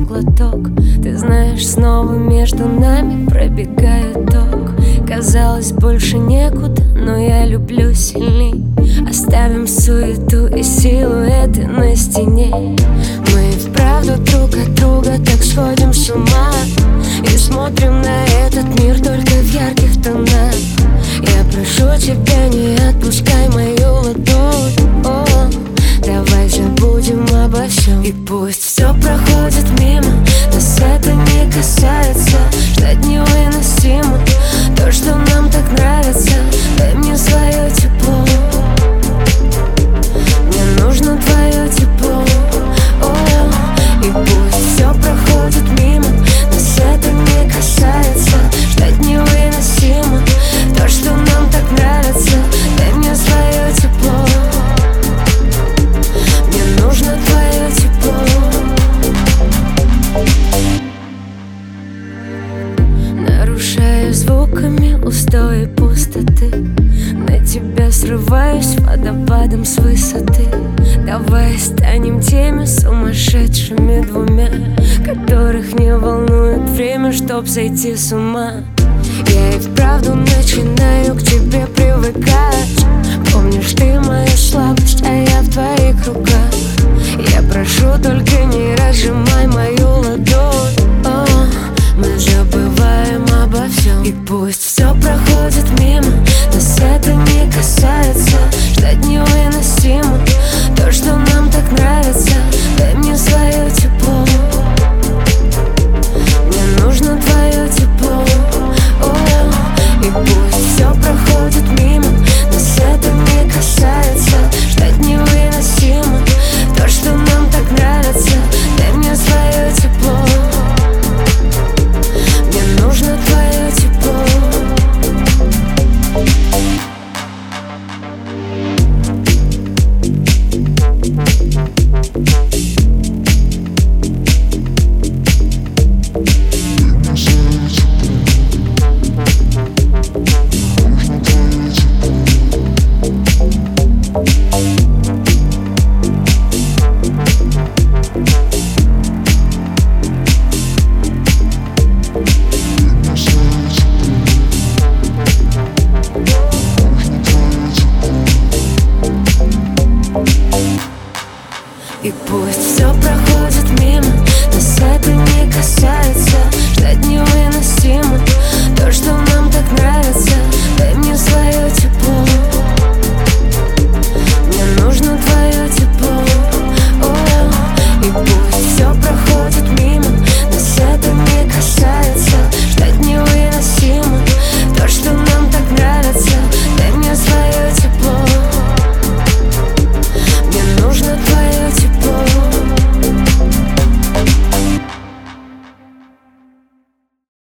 глоток. Ты знаешь, снова между нами пробегает ток. Казалось, больше некуда, но я люблю сильней. Оставим суету и силуэты на стене. Мы вправду друг от друга так сходим с ума. И смотрим на этот мир только в ярких тонах. Я прошу тебя, не отпускай мою ладонь. О, Давай забудем обо всем И пусть все проходит мимо Нарушаю звуками устои пустоты. На тебя срываюсь водопадом с высоты. Давай станем теми сумасшедшими двумя Которых не волнует время, чтоб сойти с ума. Я и вправду начинаю к тебе привыкать И пусть все проходит